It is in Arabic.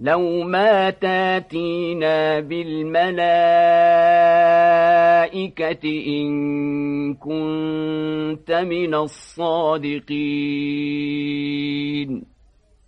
لو ما تاتينا بالملائكة إن كنت من الصادقين.